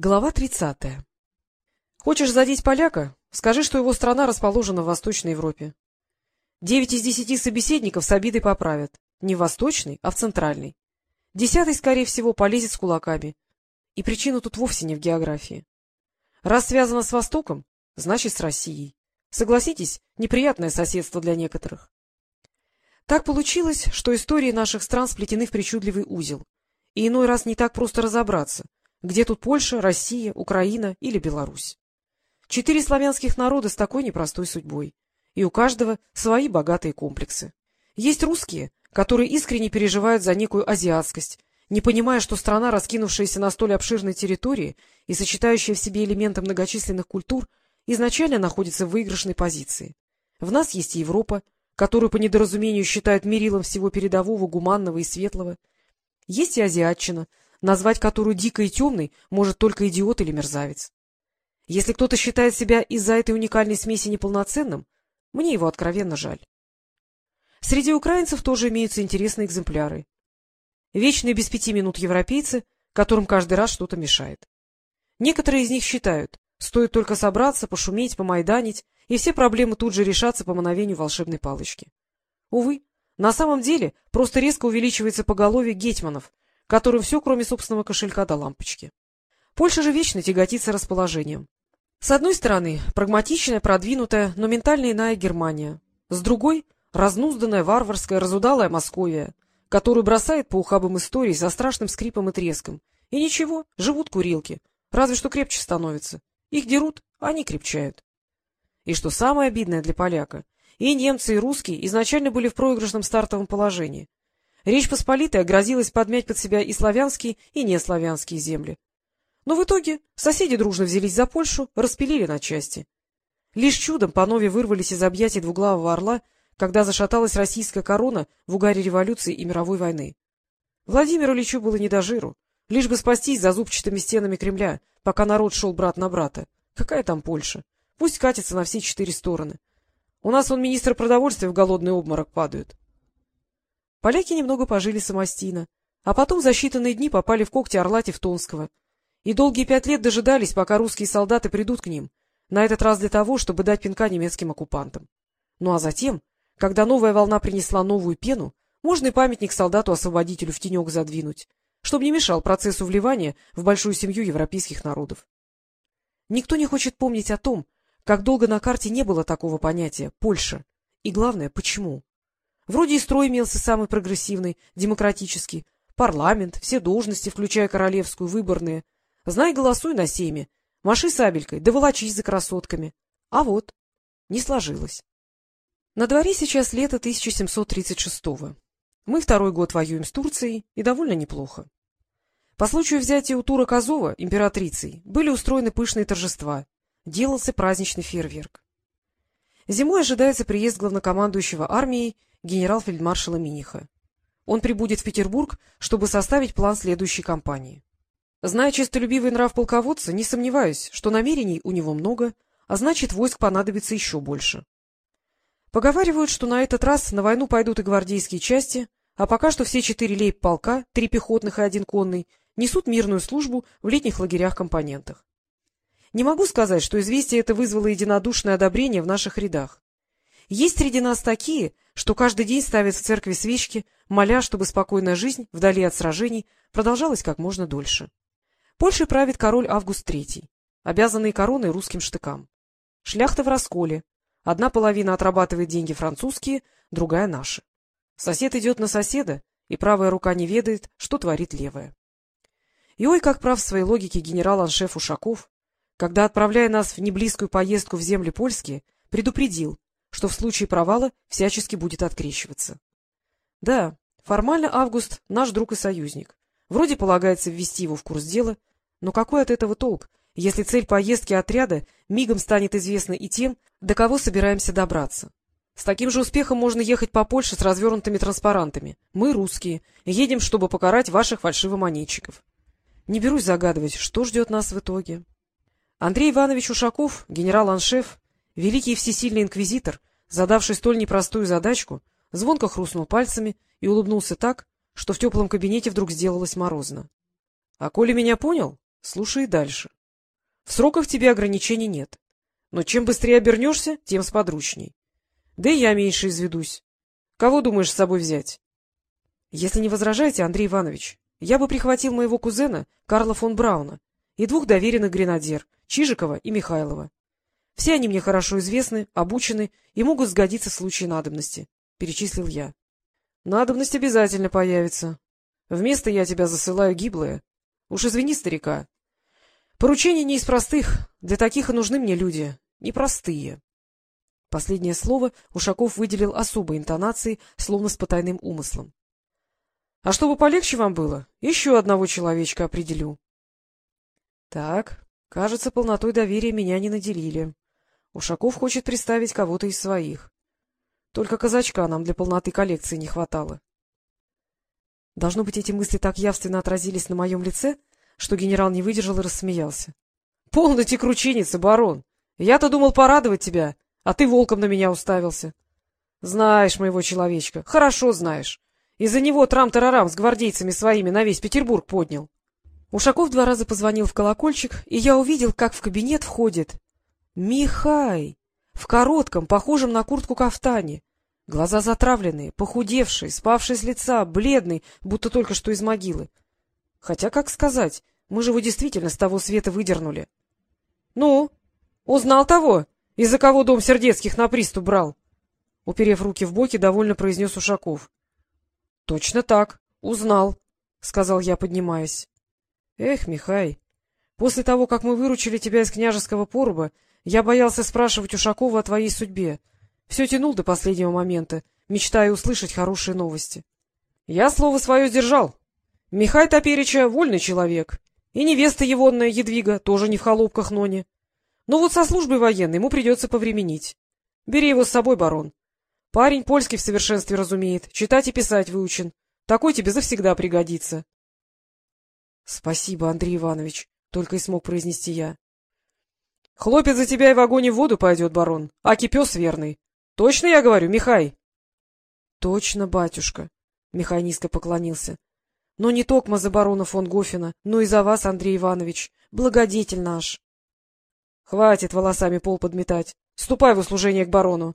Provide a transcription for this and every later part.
Глава тридцатая. Хочешь задеть поляка? Скажи, что его страна расположена в Восточной Европе. Девять из десяти собеседников с обидой поправят. Не в Восточной, а в Центральной. Десятый, скорее всего, полезет с кулаками. И причина тут вовсе не в географии. Раз связано с Востоком, значит, с Россией. Согласитесь, неприятное соседство для некоторых. Так получилось, что истории наших стран сплетены в причудливый узел. И иной раз не так просто разобраться — где тут Польша, Россия, Украина или Беларусь? Четыре славянских народа с такой непростой судьбой. И у каждого свои богатые комплексы. Есть русские, которые искренне переживают за некую азиатскость, не понимая, что страна, раскинувшаяся на столь обширной территории и сочетающая в себе элементы многочисленных культур, изначально находится в выигрышной позиции. В нас есть и Европа, которую по недоразумению считают мерилом всего передового, гуманного и светлого. Есть и азиатчина, назвать которую дикой и темной может только идиот или мерзавец. Если кто-то считает себя из-за этой уникальной смеси неполноценным, мне его откровенно жаль. Среди украинцев тоже имеются интересные экземпляры. Вечные без пяти минут европейцы, которым каждый раз что-то мешает. Некоторые из них считают, стоит только собраться, пошуметь, помайданить, и все проблемы тут же решатся по мановению волшебной палочки. Увы, на самом деле просто резко увеличивается поголовье гетьманов, которым все, кроме собственного кошелька до лампочки. Польша же вечно тяготится расположением. С одной стороны, прагматичная, продвинутая, но ментально иная Германия. С другой — разнузданная, варварская, разудалая Московия, которую бросает по ухабам истории со страшным скрипом и треском. И ничего, живут курилки, разве что крепче становятся. Их дерут, а они крепчают. И что самое обидное для поляка, и немцы, и русские изначально были в проигрышном стартовом положении. Речь Посполитая грозилась подмять под себя и славянские, и неславянские земли. Но в итоге соседи дружно взялись за Польшу, распилили на части. Лишь чудом панове вырвались из объятий двуглавого орла, когда зашаталась российская корона в угаре революции и мировой войны. Владимиру Ильичу было не до жиру, лишь бы спастись за зубчатыми стенами Кремля, пока народ шел брат на брата. Какая там Польша? Пусть катится на все четыре стороны. У нас он министр продовольствия в голодный обморок падают. Поляки немного пожили самостийно, а потом за считанные дни попали в когти орла Тевтонского. И долгие пять лет дожидались, пока русские солдаты придут к ним, на этот раз для того, чтобы дать пинка немецким оккупантам. Ну а затем, когда новая волна принесла новую пену, можно и памятник солдату-освободителю в тенек задвинуть, чтобы не мешал процессу вливания в большую семью европейских народов. Никто не хочет помнить о том, как долго на карте не было такого понятия «Польша», и главное, почему. Вроде и строй имелся самый прогрессивный, демократический. Парламент, все должности, включая королевскую, выборные. Знай, голосуй на сейме. Маши сабелькой, да волочись за красотками. А вот, не сложилось. На дворе сейчас лето 1736-го. Мы второй год воюем с Турцией, и довольно неплохо. По случаю взятия у Тура Азова, императрицей, были устроены пышные торжества. Делался праздничный фейерверк. Зимой ожидается приезд главнокомандующего армией генерал-фельдмаршала Миниха. Он прибудет в Петербург, чтобы составить план следующей кампании. Зная честолюбивый нрав полководца, не сомневаюсь, что намерений у него много, а значит, войск понадобится еще больше. Поговаривают, что на этот раз на войну пойдут и гвардейские части, а пока что все четыре лейб-полка, три пехотных и один конный, несут мирную службу в летних лагерях-компонентах. Не могу сказать, что известие это вызвало единодушное одобрение в наших рядах. Есть среди нас такие, что каждый день ставят в церкви свечки, моля, чтобы спокойная жизнь, вдали от сражений, продолжалась как можно дольше. Польшей правит король Август III, обязанный короной русским штыкам. Шляхта в расколе. Одна половина отрабатывает деньги французские, другая — наши. Сосед идет на соседа, и правая рука не ведает, что творит левая. И ой, как прав в своей логике генерал-аншеф Ушаков, когда, отправляя нас в неблизкую поездку в земли польские, предупредил, что в случае провала всячески будет открещиваться. Да, формально Август — наш друг и союзник. Вроде полагается ввести его в курс дела, но какой от этого толк, если цель поездки отряда мигом станет известна и тем, до кого собираемся добраться? С таким же успехом можно ехать по Польше с развернутыми транспарантами. Мы, русские, едем, чтобы покарать ваших фальшивомонетчиков. Не берусь загадывать, что ждет нас в итоге. Андрей Иванович Ушаков, генерал-аншеф, Великий всесильный инквизитор, задавший столь непростую задачку, звонко хрустнул пальцами и улыбнулся так, что в теплом кабинете вдруг сделалось морозно. — А коли меня понял, — Слушай дальше. В сроках тебе ограничений нет. Но чем быстрее обернешься, тем сподручней. Да и я меньше изведусь. Кого думаешь с собой взять? — Если не возражаете, Андрей Иванович, я бы прихватил моего кузена Карла фон Брауна и двух доверенных гренадер — Чижикова и Михайлова. Все они мне хорошо известны, обучены и могут сгодиться в случае надобности, — перечислил я. — Надобность обязательно появится. Вместо я тебя засылаю гиблое. Уж извини, старика. Поручение не из простых, для таких и нужны мне люди, непростые. Последнее слово Ушаков выделил особой интонацией, словно с потайным умыслом. — А чтобы полегче вам было, еще одного человечка определю. — Так, кажется, полнотой доверия меня не наделили. Ушаков хочет представить кого-то из своих. Только казачка нам для полноты коллекции не хватало. Должно быть, эти мысли так явственно отразились на моем лице, что генерал не выдержал и рассмеялся. — Полноте кручиниться, барон! Я-то думал порадовать тебя, а ты волком на меня уставился. Знаешь моего человечка, хорошо знаешь. Из-за него трам-тарарам с гвардейцами своими на весь Петербург поднял. Ушаков два раза позвонил в колокольчик, и я увидел, как в кабинет входит Михай в коротком, похожем на куртку кафтане. Глаза затравленные, похудевшие, спавший с лица, бледный, будто только что из могилы. Хотя, как сказать, мы же его действительно с того света выдернули. — Ну, узнал того, из-за кого дом Сердецких на приступ брал? Уперев руки в боки, довольно произнес Ушаков. — Точно так, узнал, — сказал я, поднимаясь. — Эх, Михай, после того, как мы выручили тебя из княжеского поруба, я боялся спрашивать Ушакова о твоей судьбе. Все тянул до последнего момента, мечтая услышать хорошие новости. Я слово свое сдержал. Михай Топерича — вольный человек, и невеста егонная Едвига тоже не в холопках Ноне. Но вот со службой военной ему придется повременить. Бери его с собой, барон. Парень польский в совершенстве разумеет, читать и писать выучен. Такой тебе завсегда пригодится. — Спасибо, Андрей Иванович, — только и смог произнести я. — Хлопец за тебя и в огонь и в воду пойдет, барон, а кипес верный. Точно я говорю, Михай? — Точно, батюшка, — Михай низко поклонился. — Но не токмо за барона фон Гофена, но и за вас, Андрей Иванович, благодетель наш. — Хватит волосами пол подметать. Ступай в услужение к барону.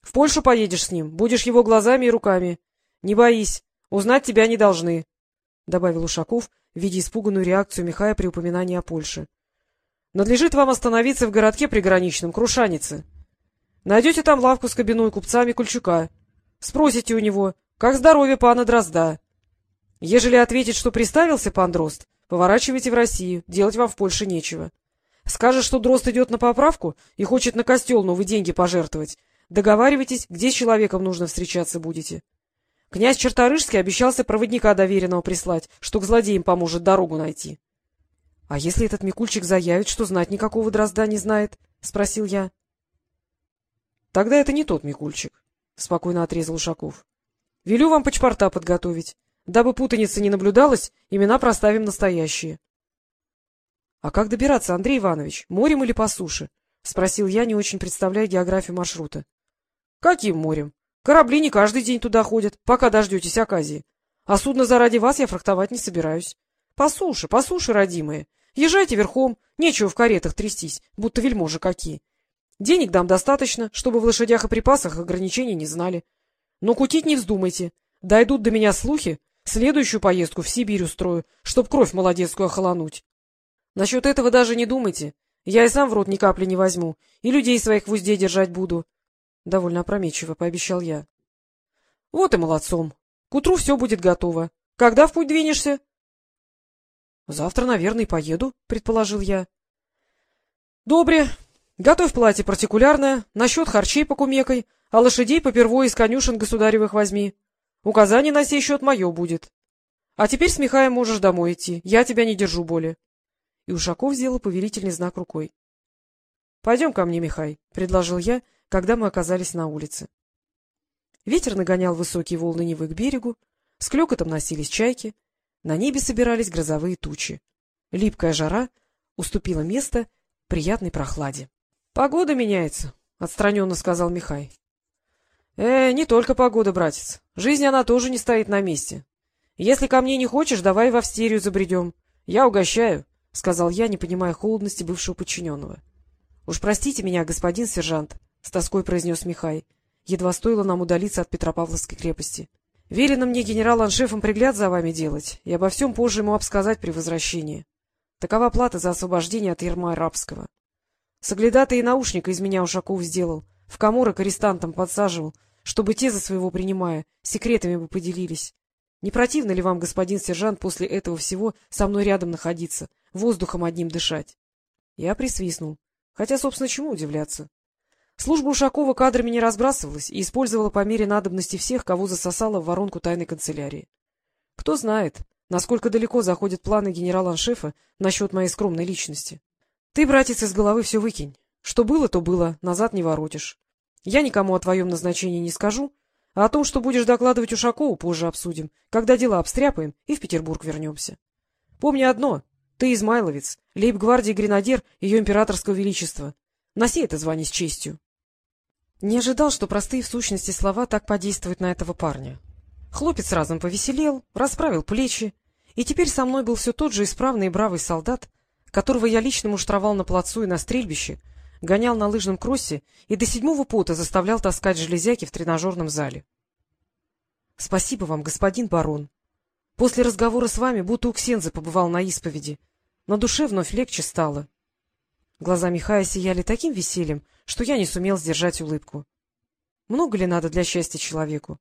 В Польшу поедешь с ним, будешь его глазами и руками. Не боись, узнать тебя не должны, — добавил Ушаков, видя испуганную реакцию Михая при упоминании о Польше. — Надлежит вам остановиться в городке приграничном, Крушанице. Найдете там лавку с кабиной купцами Кульчука. Спросите у него, как здоровье пана Дрозда. Ежели ответит, что приставился пан Дрозд, поворачивайте в Россию, делать вам в Польше нечего. Скажет, что Дрозд идет на поправку и хочет на костел новые деньги пожертвовать, Договаривайтесь, где с человеком нужно встречаться будете. Князь Черторыжский обещался проводника доверенного прислать, что к злодеям поможет дорогу найти. — А если этот Микульчик заявит, что знать никакого дрозда не знает? — спросил я. — Тогда это не тот Микульчик, — спокойно отрезал Ушаков. — Велю вам почпорта подготовить. Дабы путаницы не наблюдалось, имена проставим настоящие. — А как добираться, Андрей Иванович, морем или по суше? — спросил я, не очень представляя географию маршрута. — Каким морем? Корабли не каждый день туда ходят, пока дождетесь оказии. А судно заради вас я фрахтовать не собираюсь. По суше, по суше, родимые. Езжайте верхом, нечего в каретах трястись, будто вельможи какие. Денег дам достаточно, чтобы в лошадях и припасах ограничений не знали. Но кутить не вздумайте. Дойдут до меня слухи, следующую поездку в Сибирь устрою, чтоб кровь молодецкую охолонуть. Насчет этого даже не думайте. Я и сам в рот ни капли не возьму, и людей своих в узде держать буду. — довольно опрометчиво пообещал я. — Вот и молодцом. К утру все будет готово. Когда в путь двинешься? — Завтра, наверное, поеду, — предположил я. — Добре. Готовь платье партикулярное, насчет харчей покумекай, а лошадей попервой из конюшен государевых возьми. Указание на сей счет мое будет. А теперь с Михаем можешь домой идти, я тебя не держу более. И Ушаков сделал повелительный знак рукой. — Пойдем ко мне, Михай, — предложил я, — когда мы оказались на улице. Ветер нагонял высокие волны Невы к берегу, с клёкотом носились чайки, на небе собирались грозовые тучи. Липкая жара уступила место приятной прохладе. — Погода меняется, — отстраненно сказал Михай. — Э, не только погода, братец. Жизнь она тоже не стоит на месте. Если ко мне не хочешь, давай в Австерию забредем. Я угощаю. — сказал я, не понимая холодности бывшего подчиненного. — Уж простите меня, господин сержант, — с тоской произнес Михай. Едва стоило нам удалиться от Петропавловской крепости. — Велено мне генерал-аншефом пригляд за вами делать и обо всем позже ему обсказать при возвращении. Такова плата за освобождение от ерма рабского. Соглядатый и наушника из меня Ушаков сделал, в коморы к арестантам подсаживал, чтобы те, за своего принимая, секретами бы поделились. Не противно ли вам, господин сержант, после этого всего со мной рядом находиться, воздухом одним дышать? Я присвистнул. Хотя, собственно, чему удивляться? Служба Ушакова кадрами не разбрасывалась и использовала по мере надобности всех, кого засосала в воронку тайной канцелярии. Кто знает, насколько далеко заходят планы генерала-аншефа насчет моей скромной личности. Ты, братец, из головы все выкинь. Что было, то было, назад не воротишь. Я никому о твоем назначении не скажу, а о том, что будешь докладывать Ушакову, позже обсудим, когда дела обстряпаем и в Петербург вернемся. Помни одно — ты измайловец, лейб-гвардии гренадер ее императорского величества. Носи это звание с честью. Не ожидал, что простые в сущности слова так подействуют на этого парня. Хлопец разом повеселел, расправил плечи, и теперь со мной был все тот же исправный и бравый солдат, которого я лично муштровал на плацу и на стрельбище, гонял на лыжном кроссе и до седьмого пота заставлял таскать железяки в тренажерном зале. — Спасибо вам, господин барон. После разговора с вами будто у Ксензы побывал на исповеди. На душе вновь легче стало. Глаза Михая сияли таким весельем, что я не сумел сдержать улыбку. Много ли надо для счастья человеку?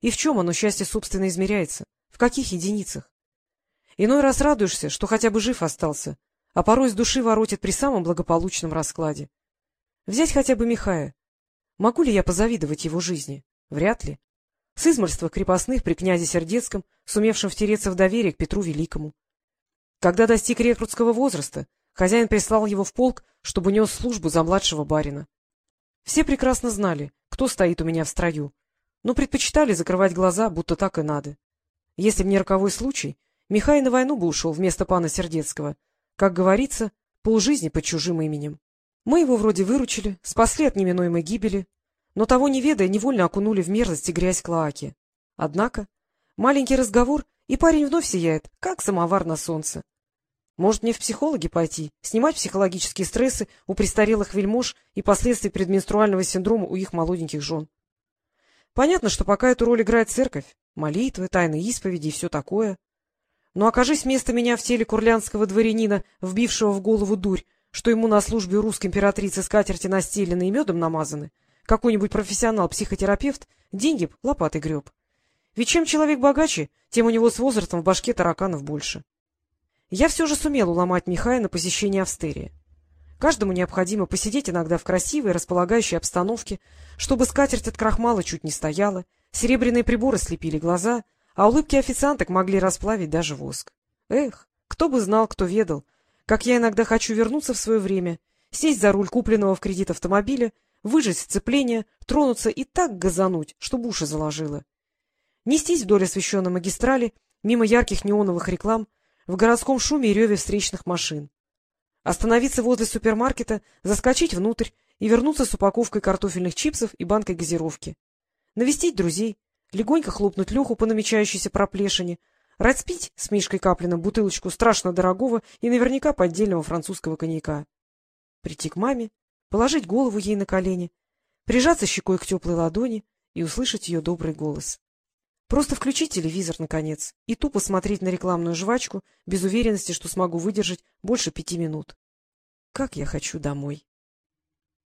И в чем оно, счастье, собственно, измеряется? В каких единицах? Иной раз радуешься, что хотя бы жив остался, а порой с души воротит при самом благополучном раскладе. Взять хотя бы Михая. Могу ли я позавидовать его жизни? Вряд ли. С измольства крепостных при князе Сердецком, сумевшем втереться в доверие к Петру Великому. Когда достиг рекрутского возраста, Хозяин прислал его в полк, чтобы нес службу за младшего барина. Все прекрасно знали, кто стоит у меня в строю, но предпочитали закрывать глаза, будто так и надо. Если б не роковой случай, Михай на войну бы ушел вместо пана Сердецкого, как говорится, полжизни под чужим именем. Мы его вроде выручили, спасли от неминуемой гибели, но того не ведая, невольно окунули в мерзость и грязь клоаки. Однако маленький разговор, и парень вновь сияет, как самовар на солнце. Может, мне в психологи пойти, снимать психологические стрессы у престарелых вельмож и последствия предменструального синдрома у их молоденьких жен? Понятно, что пока эту роль играет церковь, молитвы, тайны исповеди и все такое. Но окажись вместо меня в теле курлянского дворянина, вбившего в голову дурь, что ему на службе русской императрицы скатерти настелены и медом намазаны, какой-нибудь профессионал-психотерапевт деньги лопатой греб. Ведь чем человек богаче, тем у него с возрастом в башке тараканов больше. Я все же сумел уломать Михая на посещение Австерии. Каждому необходимо посидеть иногда в красивой, располагающей обстановке, чтобы скатерть от крахмала чуть не стояла, серебряные приборы слепили глаза, а улыбки официанток могли расплавить даже воск. Эх, кто бы знал, кто ведал, как я иногда хочу вернуться в свое время, сесть за руль купленного в кредит автомобиля, выжать сцепление, тронуться и так газануть, чтобы уши заложило. Нестись вдоль освещенной магистрали, мимо ярких неоновых реклам, в городском шуме и реве встречных машин. Остановиться возле супермаркета, заскочить внутрь и вернуться с упаковкой картофельных чипсов и банкой газировки. Навестить друзей, легонько хлопнуть Леху по намечающейся проплешине, распить с Мишкой Каплиным бутылочку страшно дорогого и наверняка поддельного французского коньяка. Прийти к маме, положить голову ей на колени, прижаться щекой к теплой ладони и услышать ее добрый голос. Просто включить телевизор, наконец, и тупо смотреть на рекламную жвачку, без уверенности, что смогу выдержать больше пяти минут. Как я хочу домой!